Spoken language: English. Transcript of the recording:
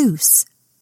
juice.